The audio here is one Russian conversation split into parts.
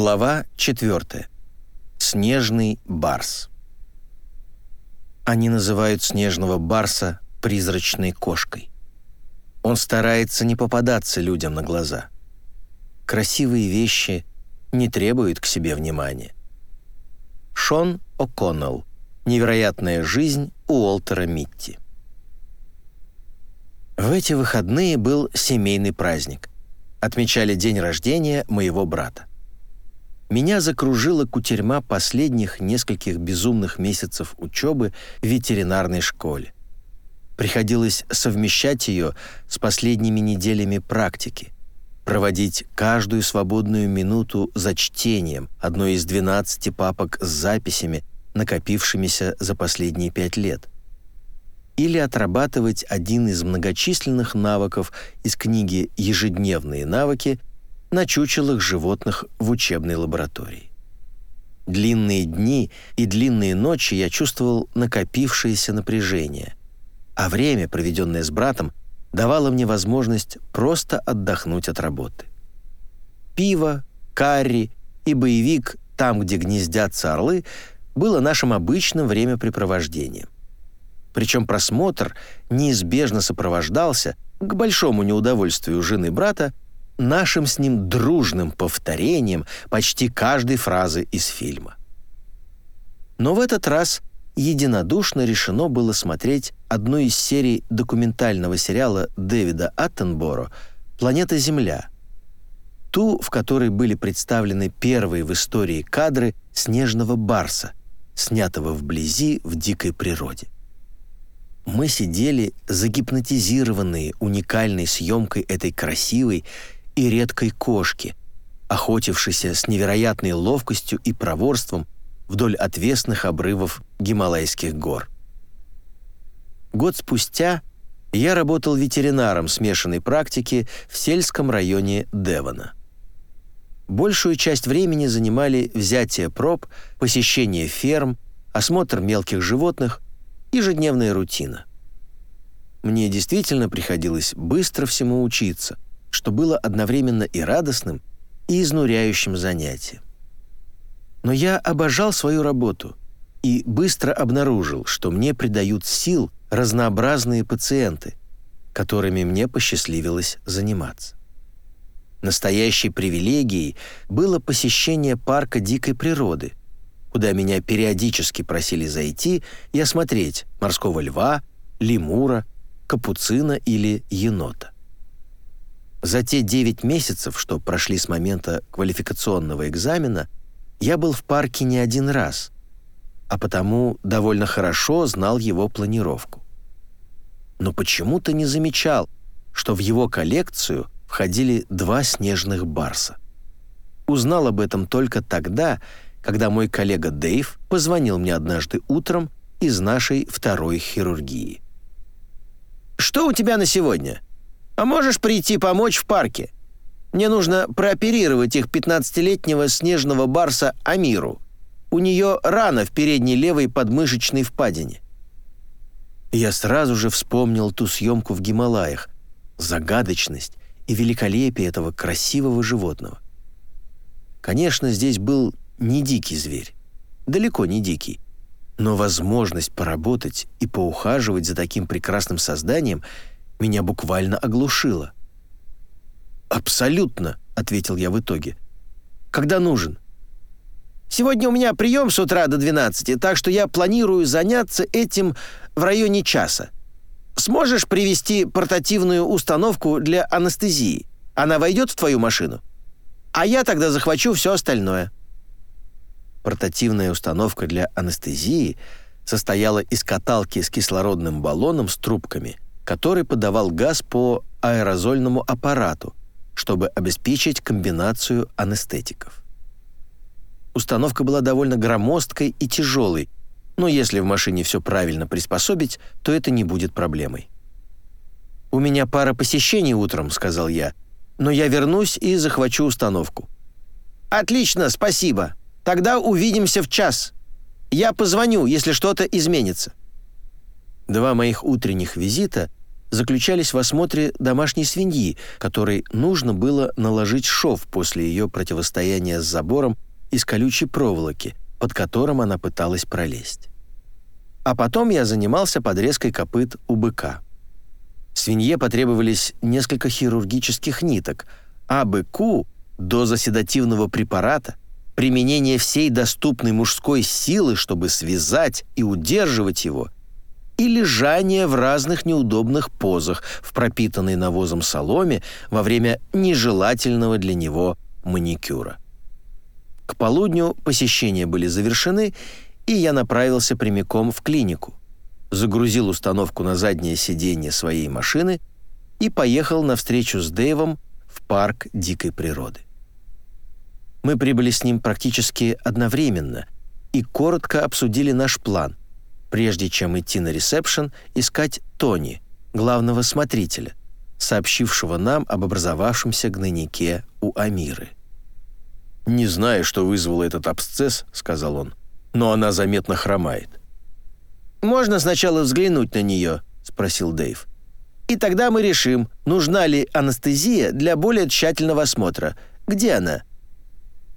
Глава 4. Снежный барс. Они называют снежного барса призрачной кошкой. Он старается не попадаться людям на глаза. Красивые вещи не требуют к себе внимания. Шон О'Коннелл. Невероятная жизнь Уолтера Митти. В эти выходные был семейный праздник. Отмечали день рождения моего брата. Меня закружила кутерьма последних нескольких безумных месяцев учебы в ветеринарной школе. Приходилось совмещать ее с последними неделями практики, проводить каждую свободную минуту за чтением одной из 12 папок с записями, накопившимися за последние пять лет, или отрабатывать один из многочисленных навыков из книги «Ежедневные навыки» на чучелах животных в учебной лаборатории. Длинные дни и длинные ночи я чувствовал накопившееся напряжение, а время, проведенное с братом, давало мне возможность просто отдохнуть от работы. Пиво, карри и боевик «Там, где гнездятся орлы» было нашим обычным времяпрепровождением. Причем просмотр неизбежно сопровождался, к большому неудовольствию жены брата, нашим с ним дружным повторением почти каждой фразы из фильма. Но в этот раз единодушно решено было смотреть одну из серий документального сериала Дэвида Аттенборо «Планета Земля», ту, в которой были представлены первые в истории кадры снежного барса, снятого вблизи в дикой природе. Мы сидели загипнотизированные уникальной съемкой этой красивой и редкой кошки, охотившейся с невероятной ловкостью и проворством вдоль отвесных обрывов Гималайских гор. Год спустя я работал ветеринаром смешанной практики в сельском районе Девона. Большую часть времени занимали взятие проб, посещение ферм, осмотр мелких животных, ежедневная рутина. Мне действительно приходилось быстро всему учиться – что было одновременно и радостным, и изнуряющим занятием. Но я обожал свою работу и быстро обнаружил, что мне придают сил разнообразные пациенты, которыми мне посчастливилось заниматься. Настоящей привилегией было посещение парка дикой природы, куда меня периодически просили зайти и осмотреть морского льва, лемура, капуцина или енота. За те 9 месяцев, что прошли с момента квалификационного экзамена, я был в парке не один раз, а потому довольно хорошо знал его планировку. Но почему-то не замечал, что в его коллекцию входили два снежных барса. Узнал об этом только тогда, когда мой коллега Дэйв позвонил мне однажды утром из нашей второй хирургии. «Что у тебя на сегодня?» А можешь прийти помочь в парке? Мне нужно прооперировать их 15-летнего снежного барса Амиру. У нее рана в передней левой подмышечной впадине». Я сразу же вспомнил ту съемку в Гималаях, загадочность и великолепие этого красивого животного. Конечно, здесь был не дикий зверь, далеко не дикий, но возможность поработать и поухаживать за таким прекрасным созданием – меня буквально оглушило. «Абсолютно», — ответил я в итоге. «Когда нужен?» «Сегодня у меня прием с утра до 12, так что я планирую заняться этим в районе часа. Сможешь привезти портативную установку для анестезии? Она войдет в твою машину? А я тогда захвачу все остальное». Портативная установка для анестезии состояла из каталки с кислородным баллоном с трубками — который подавал газ по аэрозольному аппарату, чтобы обеспечить комбинацию анестетиков. Установка была довольно громоздкой и тяжелой, но если в машине все правильно приспособить, то это не будет проблемой. «У меня пара посещений утром», — сказал я, «но я вернусь и захвачу установку». «Отлично, спасибо. Тогда увидимся в час. Я позвоню, если что-то изменится». Два моих утренних визита заключались в осмотре домашней свиньи, которой нужно было наложить шов после ее противостояния с забором из колючей проволоки, под которым она пыталась пролезть. А потом я занимался подрезкой копыт у быка. Свинье потребовались несколько хирургических ниток, а быку — доза седативного препарата, применение всей доступной мужской силы, чтобы связать и удерживать его — и лежание в разных неудобных позах в пропитанной навозом соломе во время нежелательного для него маникюра. К полудню посещения были завершены, и я направился прямиком в клинику, загрузил установку на заднее сиденье своей машины и поехал на встречу с Дэйвом в парк дикой природы. Мы прибыли с ним практически одновременно и коротко обсудили наш план – прежде чем идти на ресепшн, искать Тони, главного смотрителя, сообщившего нам об образовавшемся гнойнике у Амиры. «Не знаю, что вызвало этот абсцесс», — сказал он, — «но она заметно хромает». «Можно сначала взглянуть на нее?» — спросил Дэйв. «И тогда мы решим, нужна ли анестезия для более тщательного осмотра. Где она?»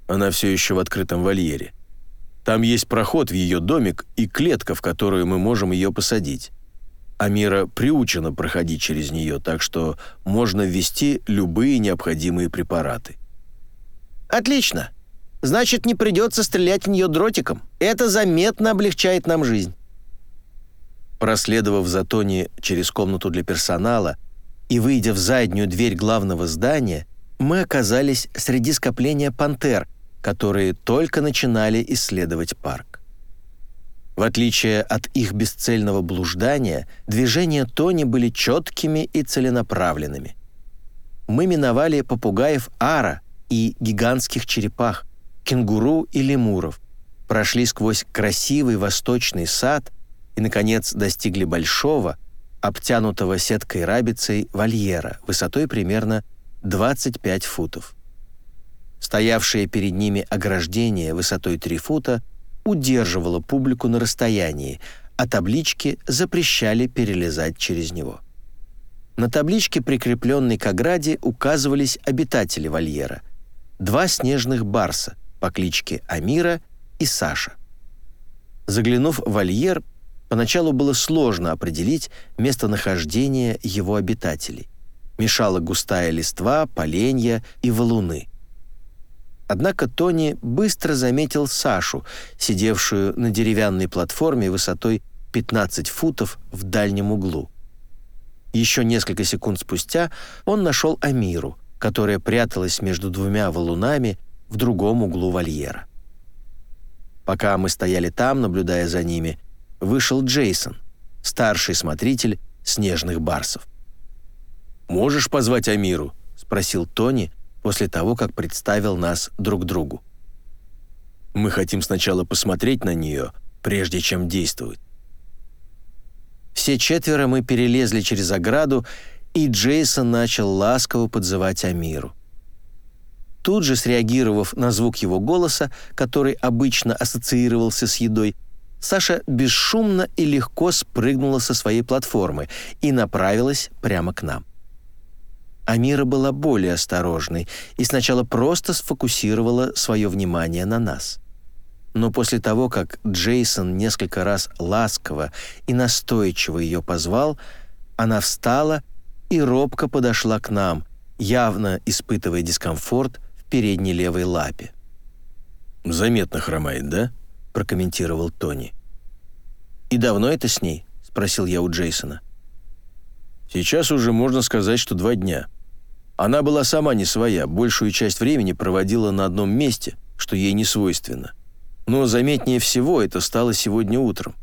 «Она все еще в открытом вольере», там есть проход в ее домик и клетка, в которую мы можем ее посадить. Амира приучена проходить через нее, так что можно ввести любые необходимые препараты. «Отлично. Значит, не придется стрелять в нее дротиком. Это заметно облегчает нам жизнь». Проследовав за Тони через комнату для персонала и выйдя в заднюю дверь главного здания, мы оказались среди скопления пантер – которые только начинали исследовать парк. В отличие от их бесцельного блуждания, движения Тони были четкими и целенаправленными. Мы миновали попугаев ара и гигантских черепах, кенгуру и лемуров, прошли сквозь красивый восточный сад и, наконец, достигли большого, обтянутого сеткой рабицей вольера высотой примерно 25 футов. Стоявшее перед ними ограждение высотой 3 фута удерживало публику на расстоянии, а таблички запрещали перелезать через него. На табличке, прикрепленной к ограде, указывались обитатели вольера. Два снежных барса по кличке Амира и Саша. Заглянув в вольер, поначалу было сложно определить местонахождение его обитателей. Мешала густая листва, поленья и валуны. Однако Тони быстро заметил Сашу, сидевшую на деревянной платформе высотой 15 футов в дальнем углу. Еще несколько секунд спустя он нашел Амиру, которая пряталась между двумя валунами в другом углу вольера. Пока мы стояли там, наблюдая за ними, вышел Джейсон, старший смотритель снежных барсов. «Можешь позвать Амиру?» — спросил Тони, после того, как представил нас друг другу. Мы хотим сначала посмотреть на нее, прежде чем действовать. Все четверо мы перелезли через ограду, и Джейсон начал ласково подзывать Амиру. Тут же, среагировав на звук его голоса, который обычно ассоциировался с едой, Саша бесшумно и легко спрыгнула со своей платформы и направилась прямо к нам. Амира была более осторожной и сначала просто сфокусировала свое внимание на нас. Но после того, как Джейсон несколько раз ласково и настойчиво ее позвал, она встала и робко подошла к нам, явно испытывая дискомфорт в передней левой лапе. «Заметно хромает, да?» — прокомментировал Тони. «И давно это с ней?» — спросил я у Джейсона. Сейчас уже можно сказать, что два дня. Она была сама не своя, большую часть времени проводила на одном месте, что ей не свойственно. Но заметнее всего это стало сегодня утром.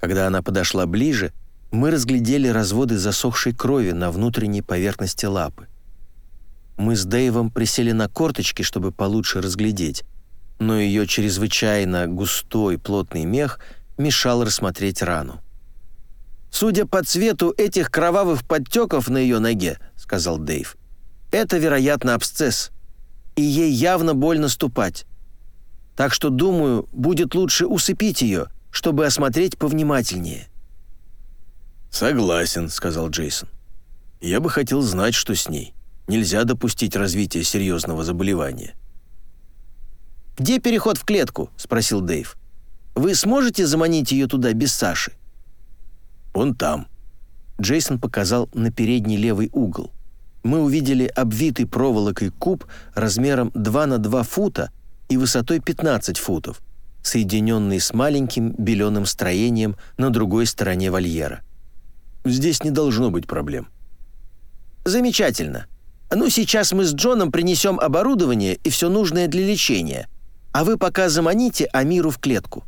Когда она подошла ближе, мы разглядели разводы засохшей крови на внутренней поверхности лапы. Мы с Дэйвом присели на корточки, чтобы получше разглядеть, но ее чрезвычайно густой плотный мех мешал рассмотреть рану. «Судя по цвету этих кровавых подтеков на ее ноге», — сказал Дэйв, — «это, вероятно, абсцесс, и ей явно больно ступать. Так что, думаю, будет лучше усыпить ее, чтобы осмотреть повнимательнее». «Согласен», — сказал Джейсон. «Я бы хотел знать, что с ней. Нельзя допустить развития серьезного заболевания». «Где переход в клетку?» — спросил Дэйв. «Вы сможете заманить ее туда без Саши?» «Он там». Джейсон показал на передний левый угол. Мы увидели обвитый проволокой куб размером 2 на 2 фута и высотой 15 футов, соединенный с маленьким беленым строением на другой стороне вольера. Здесь не должно быть проблем. Замечательно. Ну, сейчас мы с Джоном принесем оборудование и все нужное для лечения, а вы пока заманите Амиру в клетку.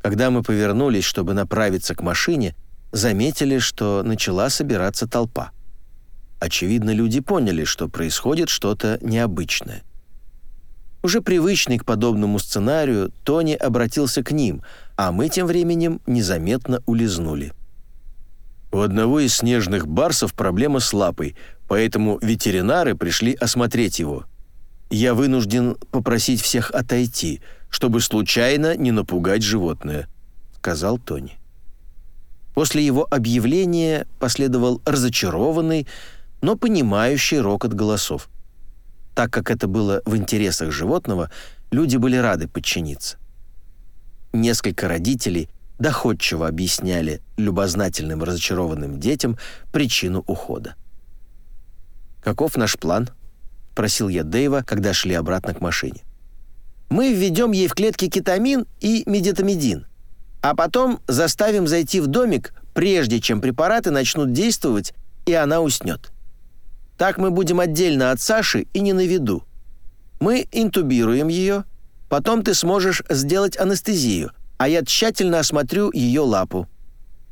Когда мы повернулись, чтобы направиться к машине, заметили, что начала собираться толпа. Очевидно, люди поняли, что происходит что-то необычное. Уже привычный к подобному сценарию, Тони обратился к ним, а мы тем временем незаметно улизнули. У одного из снежных барсов проблема с лапой, поэтому ветеринары пришли осмотреть его. Я вынужден попросить всех отойти, чтобы случайно не напугать животное», — сказал Тони. После его объявления последовал разочарованный, но понимающий рокот голосов. Так как это было в интересах животного, люди были рады подчиниться. Несколько родителей доходчиво объясняли любознательным разочарованным детям причину ухода. «Каков наш план?» — просил я Дэйва, когда шли обратно к машине. «Мы введем ей в клетки кетамин и медитамидин, а потом заставим зайти в домик, прежде чем препараты начнут действовать, и она уснет. Так мы будем отдельно от Саши и не на виду. Мы интубируем ее, потом ты сможешь сделать анестезию, а я тщательно осмотрю ее лапу.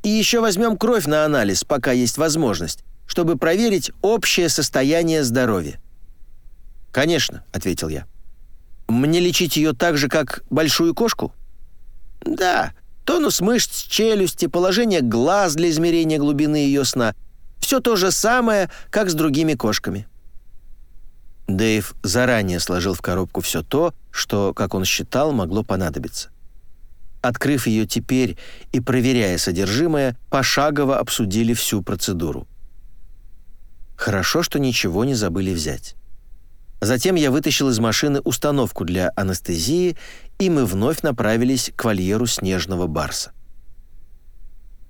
И еще возьмем кровь на анализ, пока есть возможность, чтобы проверить общее состояние здоровья». «Конечно», — ответил я. «Мне лечить ее так же, как большую кошку?» «Да, тонус мышц челюсти, положение глаз для измерения глубины ее сна — все то же самое, как с другими кошками». Дэйв заранее сложил в коробку все то, что, как он считал, могло понадобиться. Открыв ее теперь и проверяя содержимое, пошагово обсудили всю процедуру. Хорошо, что ничего не забыли взять. Затем я вытащил из машины установку для анестезии, и мы вновь направились к вольеру снежного барса.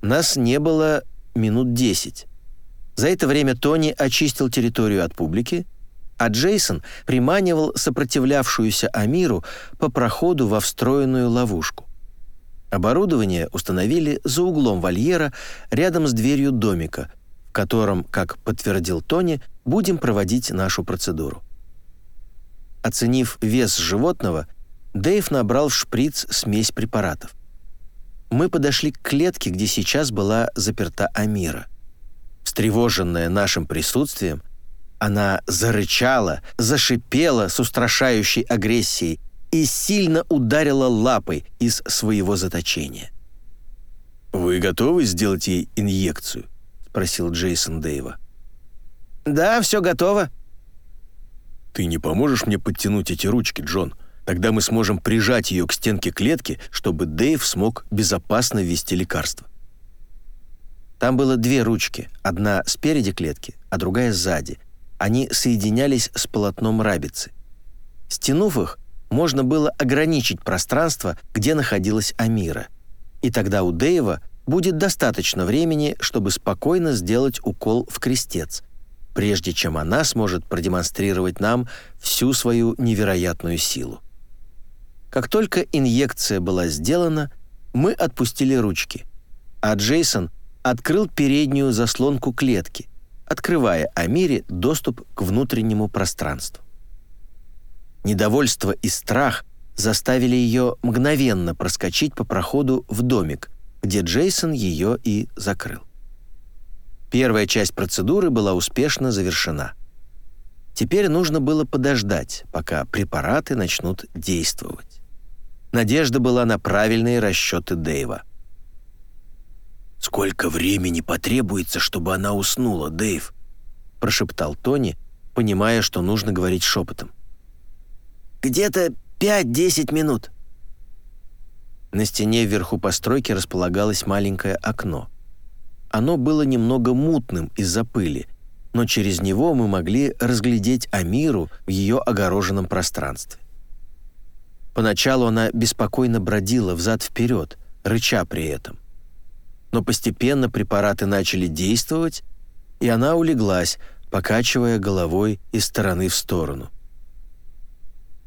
Нас не было минут десять. За это время Тони очистил территорию от публики, а Джейсон приманивал сопротивлявшуюся Амиру по проходу во встроенную ловушку. Оборудование установили за углом вольера рядом с дверью домика, в котором, как подтвердил Тони, будем проводить нашу процедуру. Оценив вес животного, Дэйв набрал в шприц смесь препаратов. Мы подошли к клетке, где сейчас была заперта Амира. Встревоженная нашим присутствием, она зарычала, зашипела с устрашающей агрессией и сильно ударила лапой из своего заточения. «Вы готовы сделать ей инъекцию?» — спросил Джейсон Дэйва. «Да, все готово». «Ты не поможешь мне подтянуть эти ручки, Джон? Тогда мы сможем прижать ее к стенке клетки, чтобы Дэйв смог безопасно ввести лекарство». Там было две ручки, одна спереди клетки, а другая сзади. Они соединялись с полотном рабицы. Стянув их, можно было ограничить пространство, где находилась Амира. И тогда у Дэйва будет достаточно времени, чтобы спокойно сделать укол в крестец, прежде чем она сможет продемонстрировать нам всю свою невероятную силу. Как только инъекция была сделана, мы отпустили ручки, а Джейсон открыл переднюю заслонку клетки, открывая Амире доступ к внутреннему пространству. Недовольство и страх заставили ее мгновенно проскочить по проходу в домик, где Джейсон ее и закрыл. Первая часть процедуры была успешно завершена. Теперь нужно было подождать, пока препараты начнут действовать. Надежда была на правильные расчеты Дэйва — «Сколько времени потребуется, чтобы она уснула, Дэйв?» — прошептал Тони, понимая, что нужно говорить шепотом. «Где-то пять-десять минут». На стене вверху постройки располагалось маленькое окно. оно было немного мутным из-за пыли, но через него мы могли разглядеть Амиру в ее огороженном пространстве. Поначалу она беспокойно бродила взад-вперед, рыча при этом. Но постепенно препараты начали действовать, и она улеглась, покачивая головой из стороны в сторону.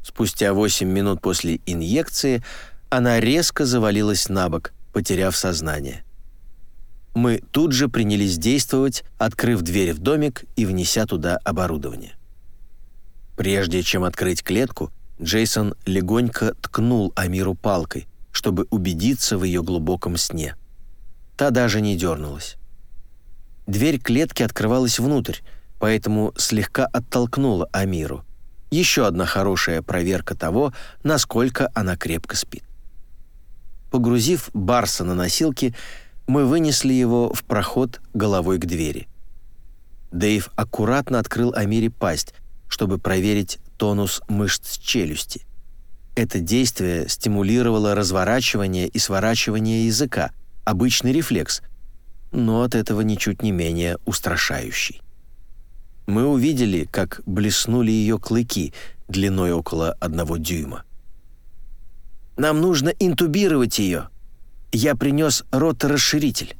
Спустя 8 минут после инъекции она резко завалилась на бок, потеряв сознание. Мы тут же принялись действовать, открыв дверь в домик и внеся туда оборудование. Прежде чем открыть клетку, Джейсон легонько ткнул Амиру палкой, чтобы убедиться в ее глубоком сне. Та даже не дернулась. Дверь клетки открывалась внутрь, поэтому слегка оттолкнула Амиру. Еще одна хорошая проверка того, насколько она крепко спит. Погрузив Барса на носилки, мы вынесли его в проход головой к двери. Дэйв аккуратно открыл Амире пасть, чтобы проверить тонус мышц челюсти. Это действие стимулировало разворачивание и сворачивание языка, обычный рефлекс, но от этого ничуть не менее устрашающий. Мы увидели, как блеснули ее клыки длиной около одного дюйма. «Нам нужно интубировать ее. Я принес роторасширитель.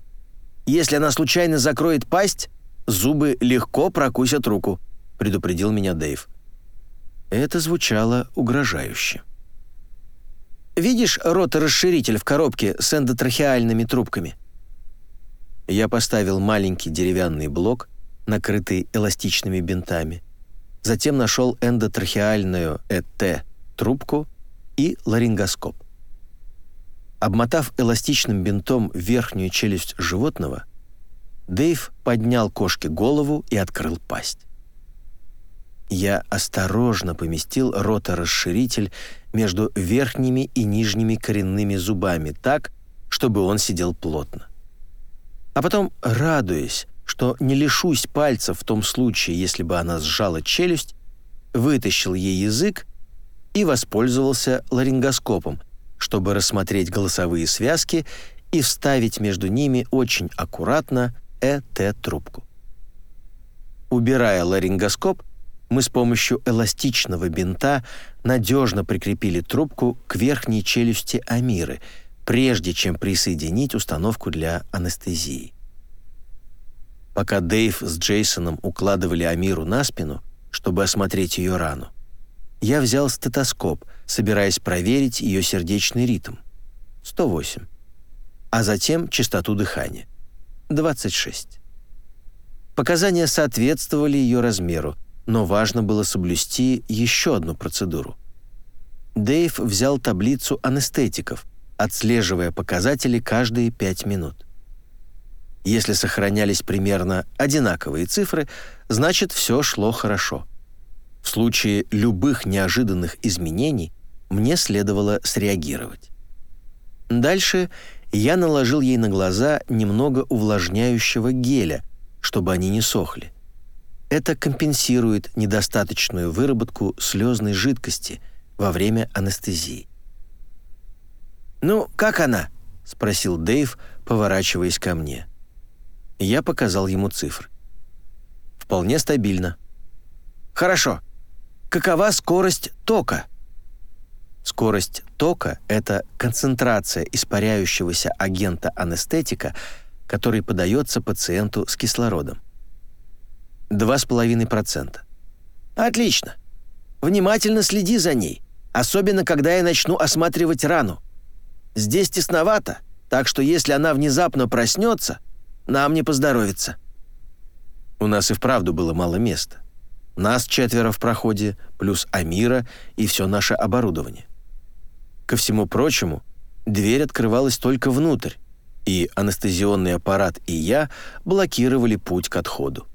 Если она случайно закроет пасть, зубы легко прокусят руку», — предупредил меня Дэйв. Это звучало угрожающе. «Видишь роторасширитель в коробке с эндотрахеальными трубками?» Я поставил маленький деревянный блок, накрытый эластичными бинтами. Затем нашел эндотрахеальную ЭТ трубку и ларингоскоп. Обмотав эластичным бинтом верхнюю челюсть животного, Дэйв поднял кошке голову и открыл пасть. Я осторожно поместил роторасширитель между верхними и нижними коренными зубами так, чтобы он сидел плотно. А потом, радуясь, что не лишусь пальцев в том случае, если бы она сжала челюсть, вытащил ей язык и воспользовался ларингоскопом, чтобы рассмотреть голосовые связки и вставить между ними очень аккуратно ЭТ-трубку. Убирая ларингоскоп, мы с помощью эластичного бинта надежно прикрепили трубку к верхней челюсти Амиры, прежде чем присоединить установку для анестезии. Пока Дэйв с Джейсоном укладывали Амиру на спину, чтобы осмотреть ее рану, я взял стетоскоп, собираясь проверить ее сердечный ритм. 108. А затем частоту дыхания. 26. Показания соответствовали ее размеру, но важно было соблюсти еще одну процедуру. Дэйв взял таблицу анестетиков, отслеживая показатели каждые 5 минут. Если сохранялись примерно одинаковые цифры, значит, все шло хорошо. В случае любых неожиданных изменений мне следовало среагировать. Дальше я наложил ей на глаза немного увлажняющего геля, чтобы они не сохли. Это компенсирует недостаточную выработку слезной жидкости во время анестезии. «Ну, как она?» — спросил Дэйв, поворачиваясь ко мне. Я показал ему цифры. «Вполне стабильно». «Хорошо. Какова скорость тока?» Скорость тока — это концентрация испаряющегося агента анестетика, который подается пациенту с кислородом. 2,5%. Отлично. Внимательно следи за ней, особенно когда я начну осматривать рану. Здесь тесновато, так что если она внезапно проснется, нам не поздоровится. У нас и вправду было мало места. Нас четверо в проходе, плюс Амира и все наше оборудование. Ко всему прочему, дверь открывалась только внутрь, и анестезионный аппарат и я блокировали путь к отходу.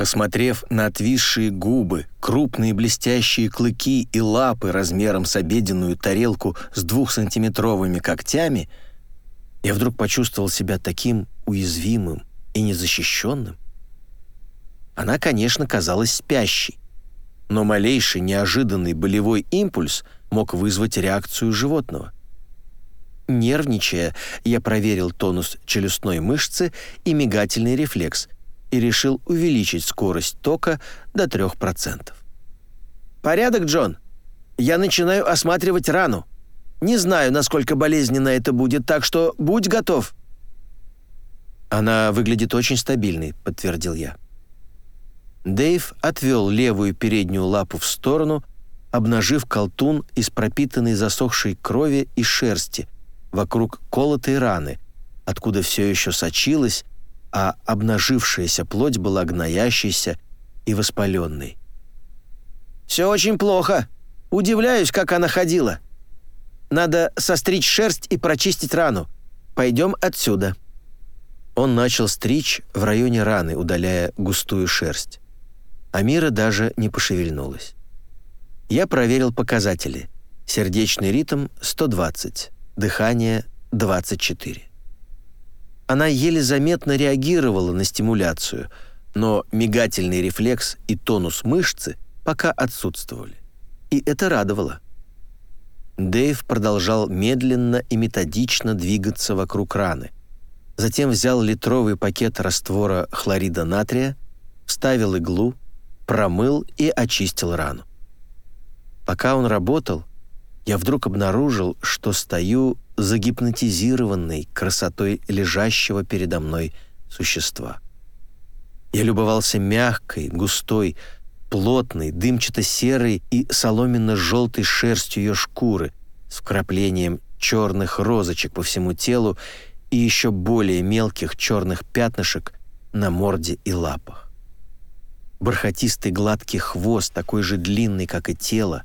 Посмотрев на отвисшие губы, крупные блестящие клыки и лапы размером с обеденную тарелку с двухсантиметровыми когтями, я вдруг почувствовал себя таким уязвимым и незащищенным. Она, конечно, казалась спящей, но малейший неожиданный болевой импульс мог вызвать реакцию животного. Нервничая, я проверил тонус челюстной мышцы и мигательный рефлекс и решил увеличить скорость тока до 3%. «Порядок, Джон. Я начинаю осматривать рану. Не знаю, насколько болезненно это будет, так что будь готов». «Она выглядит очень стабильной», — подтвердил я. Дэйв отвел левую переднюю лапу в сторону, обнажив колтун из пропитанной засохшей крови и шерсти вокруг колотой раны, откуда все еще сочилась, а обнажившаяся плоть была гноящейся и воспаленной. «Все очень плохо. Удивляюсь, как она ходила. Надо состричь шерсть и прочистить рану. Пойдем отсюда». Он начал стричь в районе раны, удаляя густую шерсть. Амира даже не пошевельнулась. Я проверил показатели. Сердечный ритм 120, дыхание 24. Она еле заметно реагировала на стимуляцию, но мигательный рефлекс и тонус мышцы пока отсутствовали. И это радовало. Дэйв продолжал медленно и методично двигаться вокруг раны. Затем взял литровый пакет раствора хлорида натрия, вставил иглу, промыл и очистил рану. Пока он работал, я вдруг обнаружил, что стою загипнотизированной красотой лежащего передо мной существа. Я любовался мягкой, густой, плотной, дымчато-серой и соломенно-желтой шерстью ее шкуры с вкраплением черных розочек по всему телу и еще более мелких черных пятнышек на морде и лапах бархатистый гладкий хвост, такой же длинный, как и тело,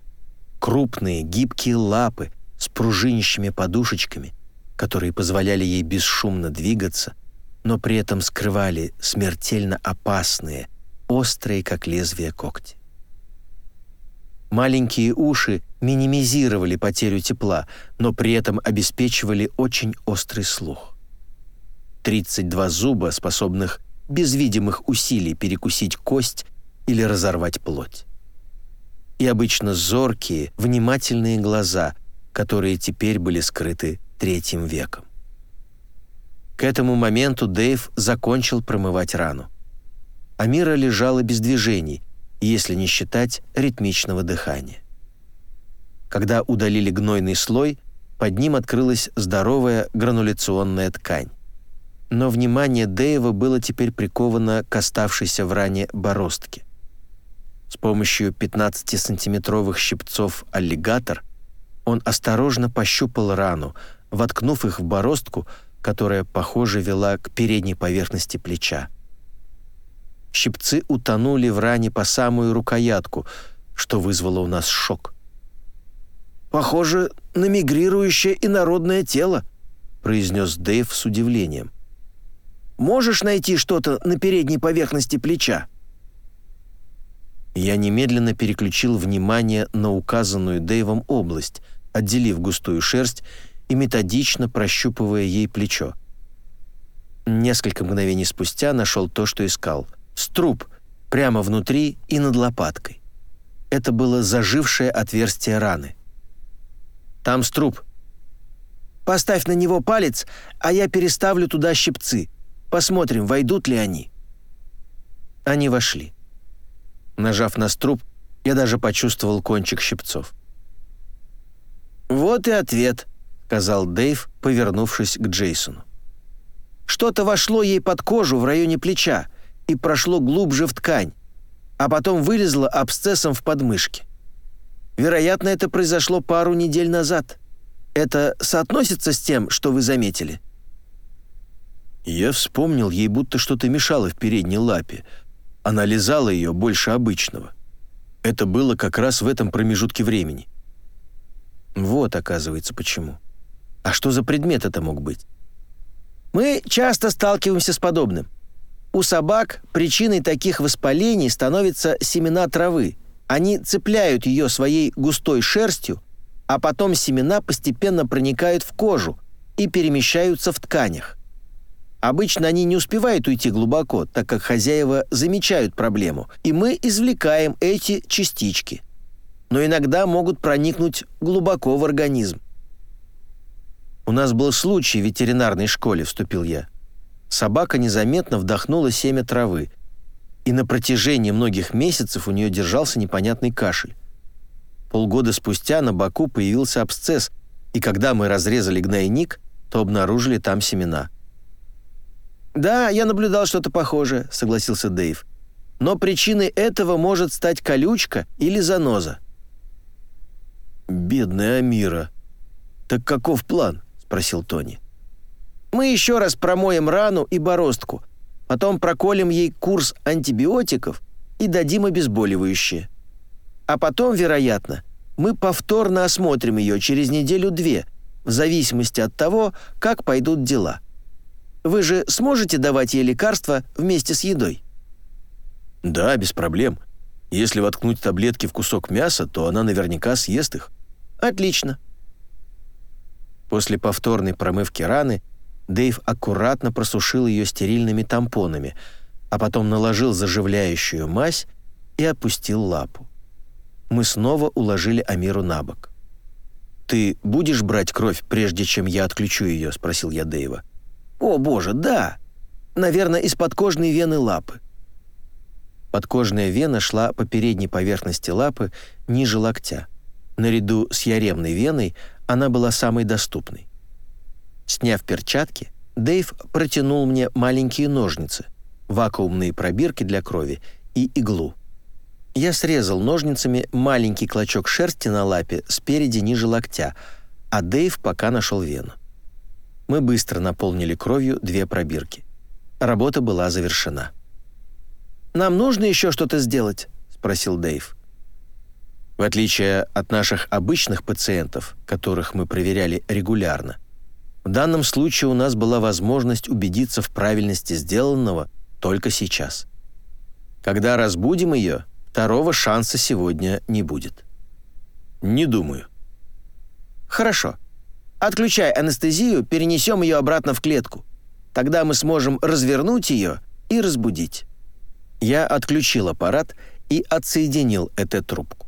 крупные гибкие лапы с пружинищими подушечками, которые позволяли ей бесшумно двигаться, но при этом скрывали смертельно опасные, острые, как лезвие когти. Маленькие уши минимизировали потерю тепла, но при этом обеспечивали очень острый слух. 32 зуба, способных без видимых усилий перекусить кость или разорвать плоть. И обычно зоркие, внимательные глаза, которые теперь были скрыты третьим веком. К этому моменту Дэйв закончил промывать рану. Амира лежала без движений, если не считать ритмичного дыхания. Когда удалили гнойный слой, под ним открылась здоровая грануляционная ткань но внимание Дэйва было теперь приковано к оставшейся в ране бороздке. С помощью 15-сантиметровых щипцов аллигатор он осторожно пощупал рану, воткнув их в бороздку, которая, похоже, вела к передней поверхности плеча. Щипцы утонули в ране по самую рукоятку, что вызвало у нас шок. «Похоже на мигрирующее инородное тело», произнес Дэйв с удивлением. Можешь найти что-то на передней поверхности плеча?» Я немедленно переключил внимание на указанную Дэйвом область, отделив густую шерсть и методично прощупывая ей плечо. Несколько мгновений спустя нашел то, что искал. Струп, прямо внутри и над лопаткой. Это было зажившее отверстие раны. «Там струп. Поставь на него палец, а я переставлю туда щипцы. Посмотрим, войдут ли они». Они вошли. Нажав на струп, я даже почувствовал кончик щипцов. «Вот и ответ», — сказал Дэйв, повернувшись к Джейсону. «Что-то вошло ей под кожу в районе плеча и прошло глубже в ткань, а потом вылезло абсцессом в подмышке. Вероятно, это произошло пару недель назад. Это соотносится с тем, что вы заметили?» Я вспомнил, ей будто что-то мешало в передней лапе. Она лизала ее больше обычного. Это было как раз в этом промежутке времени. Вот, оказывается, почему. А что за предмет это мог быть? Мы часто сталкиваемся с подобным. У собак причиной таких воспалений становятся семена травы. Они цепляют ее своей густой шерстью, а потом семена постепенно проникают в кожу и перемещаются в тканях. Обычно они не успевают уйти глубоко, так как хозяева замечают проблему, и мы извлекаем эти частички. Но иногда могут проникнуть глубоко в организм. «У нас был случай в ветеринарной школе», — вступил я. Собака незаметно вдохнула семя травы, и на протяжении многих месяцев у нее держался непонятный кашель. Полгода спустя на боку появился абсцесс, и когда мы разрезали гнойник, то обнаружили там семена. «Да, я наблюдал что-то похожее», — согласился Дэйв. «Но причиной этого может стать колючка или заноза». «Бедная Амира. Так каков план?» — спросил Тони. «Мы еще раз промоем рану и бороздку, потом проколем ей курс антибиотиков и дадим обезболивающее. А потом, вероятно, мы повторно осмотрим ее через неделю-две, в зависимости от того, как пойдут дела». Вы же сможете давать ей лекарства вместе с едой?» «Да, без проблем. Если воткнуть таблетки в кусок мяса, то она наверняка съест их». «Отлично». После повторной промывки раны Дэйв аккуратно просушил ее стерильными тампонами, а потом наложил заживляющую мазь и опустил лапу. Мы снова уложили Амиру на бок. «Ты будешь брать кровь, прежде чем я отключу ее?» — спросил я Дэйва. — «О, боже, да! Наверное, из подкожной вены лапы». Подкожная вена шла по передней поверхности лапы ниже локтя. Наряду с яремной веной она была самой доступной. Сняв перчатки, Дэйв протянул мне маленькие ножницы, вакуумные пробирки для крови и иглу. Я срезал ножницами маленький клочок шерсти на лапе спереди ниже локтя, а Дэйв пока нашел вену. Мы быстро наполнили кровью две пробирки. Работа была завершена. «Нам нужно еще что-то сделать?» — спросил Дэйв. В отличие от наших обычных пациентов, которых мы проверяли регулярно, в данном случае у нас была возможность убедиться в правильности сделанного только сейчас. Когда разбудим ее, второго шанса сегодня не будет. Не думаю. Хорошо. Отключай анестезию, перенесем ее обратно в клетку. Тогда мы сможем развернуть ее и разбудить». Я отключил аппарат и отсоединил эту трубку.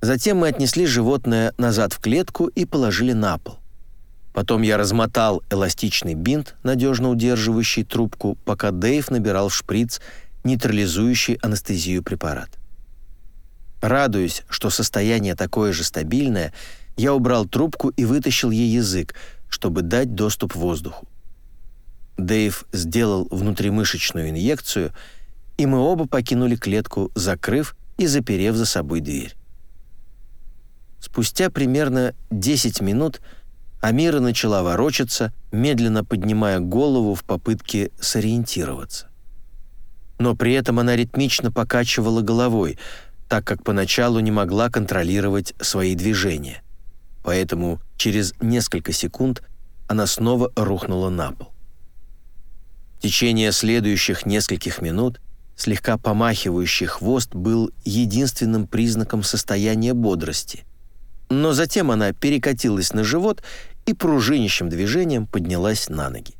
Затем мы отнесли животное назад в клетку и положили на пол. Потом я размотал эластичный бинт, надежно удерживающий трубку, пока Дэйв набирал в шприц нейтрализующий анестезию препарат. Радуясь, что состояние такое же стабильное, я убрал трубку и вытащил ей язык, чтобы дать доступ воздуху. Дэйв сделал внутримышечную инъекцию, и мы оба покинули клетку, закрыв и заперев за собой дверь. Спустя примерно 10 минут Амира начала ворочаться, медленно поднимая голову в попытке сориентироваться. Но при этом она ритмично покачивала головой, так как поначалу не могла контролировать свои движения поэтому через несколько секунд она снова рухнула на пол. В течение следующих нескольких минут слегка помахивающий хвост был единственным признаком состояния бодрости. Но затем она перекатилась на живот и пружинищим движением поднялась на ноги.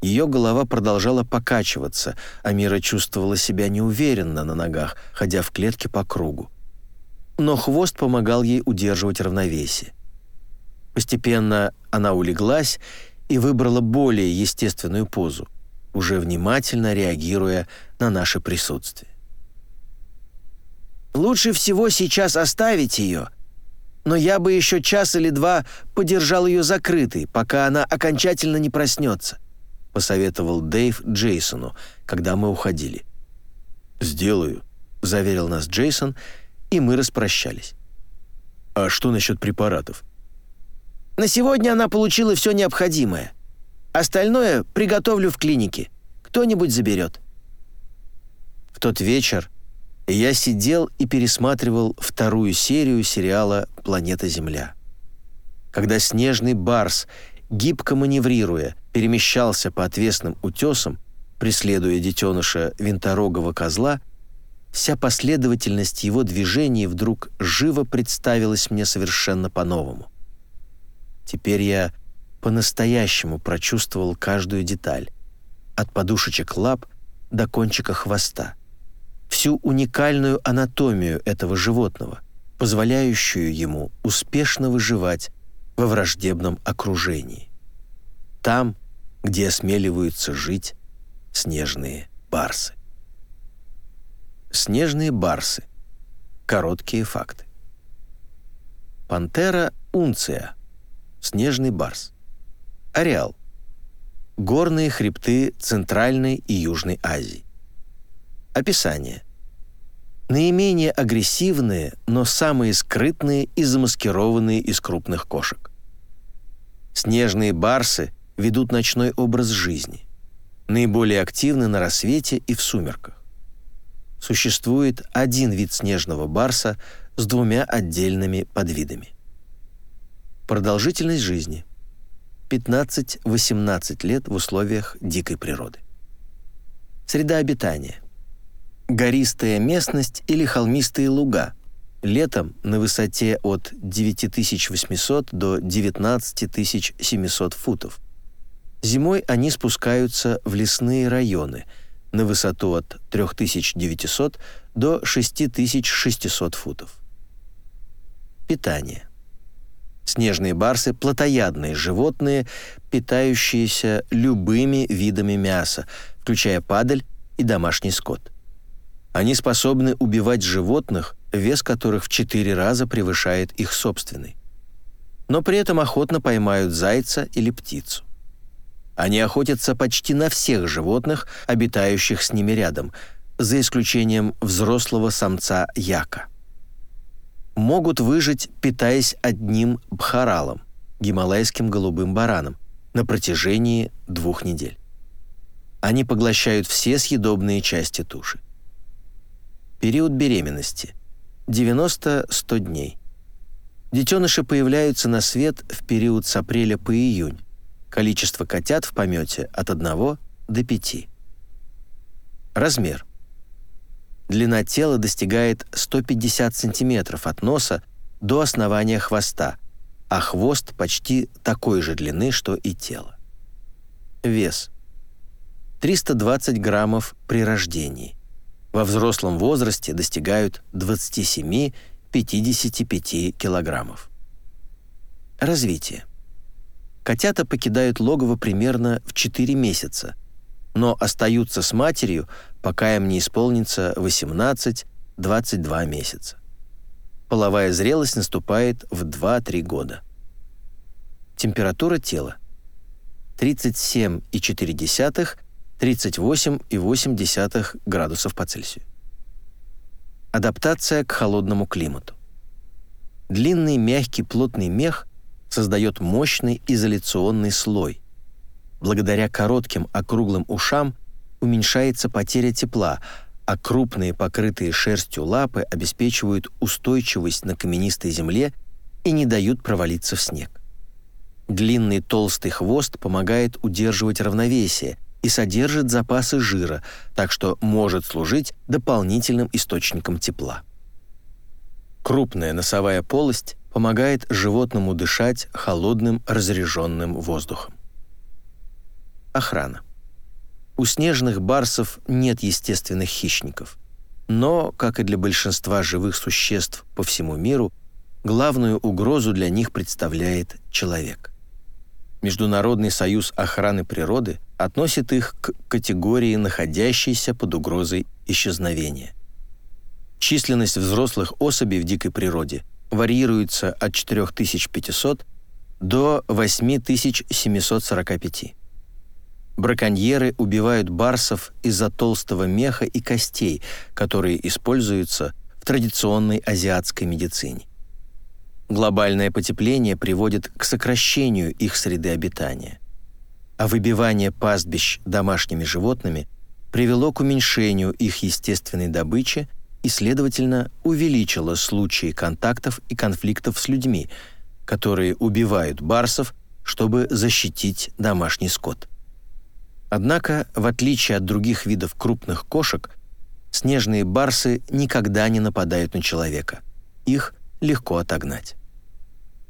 Ее голова продолжала покачиваться, а Мира чувствовала себя неуверенно на ногах, ходя в клетке по кругу но хвост помогал ей удерживать равновесие. Постепенно она улеглась и выбрала более естественную позу, уже внимательно реагируя на наше присутствие. «Лучше всего сейчас оставить ее, но я бы еще час или два подержал ее закрытой, пока она окончательно не проснется», посоветовал Дэйв Джейсону, когда мы уходили. «Сделаю», — заверил нас Джейсон, — и мы распрощались. А что насчет препаратов? На сегодня она получила все необходимое. Остальное приготовлю в клинике. Кто-нибудь заберет. В тот вечер я сидел и пересматривал вторую серию сериала «Планета Земля». Когда снежный барс, гибко маневрируя, перемещался по отвесным утесам, преследуя детеныша винторогого козла — Вся последовательность его движений вдруг живо представилась мне совершенно по-новому. Теперь я по-настоящему прочувствовал каждую деталь, от подушечек лап до кончика хвоста, всю уникальную анатомию этого животного, позволяющую ему успешно выживать во враждебном окружении. Там, где осмеливаются жить снежные барсы. Снежные барсы. Короткие факты. Пантера унция. Снежный барс. Ареал. Горные хребты Центральной и Южной Азии. Описание. Наименее агрессивные, но самые скрытные и замаскированные из крупных кошек. Снежные барсы ведут ночной образ жизни. Наиболее активны на рассвете и в сумерках. Существует один вид снежного барса с двумя отдельными подвидами. Продолжительность жизни – 15-18 лет в условиях дикой природы. Среда обитания. Гористая местность или холмистые луга. Летом на высоте от 9800 до 19700 футов. Зимой они спускаются в лесные районы на высоту от 3900 до 6600 футов. Питание. Снежные барсы – плотоядные животные, питающиеся любыми видами мяса, включая падаль и домашний скот. Они способны убивать животных, вес которых в четыре раза превышает их собственный. Но при этом охотно поймают зайца или птицу. Они охотятся почти на всех животных, обитающих с ними рядом, за исключением взрослого самца яка могут выжить, питаясь одним бхаралом, гималайским голубым бараном, на протяжении двух недель. Они поглощают все съедобные части туши. Период беременности – 90-100 дней. Детеныши появляются на свет в период с апреля по июнь. Количество котят в помете от 1 до 5. Размер – Длина тела достигает 150 см от носа до основания хвоста, а хвост почти такой же длины, что и тело. Вес. 320 граммов при рождении. Во взрослом возрасте достигают 27-55 килограммов. Развитие. Котята покидают логово примерно в 4 месяца, но остаются с матерью пока им не исполнится 18-22 месяца. Половая зрелость наступает в 2-3 года. Температура тела 37,4-38,8 градусов по Цельсию. Адаптация к холодному климату. Длинный мягкий плотный мех создает мощный изоляционный слой. Благодаря коротким округлым ушам уменьшается потеря тепла, а крупные покрытые шерстью лапы обеспечивают устойчивость на каменистой земле и не дают провалиться в снег. Длинный толстый хвост помогает удерживать равновесие и содержит запасы жира, так что может служить дополнительным источником тепла. Крупная носовая полость помогает животному дышать холодным разреженным воздухом. Охрана. У снежных барсов нет естественных хищников. Но, как и для большинства живых существ по всему миру, главную угрозу для них представляет человек. Международный союз охраны природы относит их к категории, находящейся под угрозой исчезновения. Численность взрослых особей в дикой природе варьируется от 4500 до 8745. Браконьеры убивают барсов из-за толстого меха и костей, которые используются в традиционной азиатской медицине. Глобальное потепление приводит к сокращению их среды обитания, а выбивание пастбищ домашними животными привело к уменьшению их естественной добычи и, следовательно, увеличило случаи контактов и конфликтов с людьми, которые убивают барсов, чтобы защитить домашний скот. Однако, в отличие от других видов крупных кошек, снежные барсы никогда не нападают на человека. Их легко отогнать.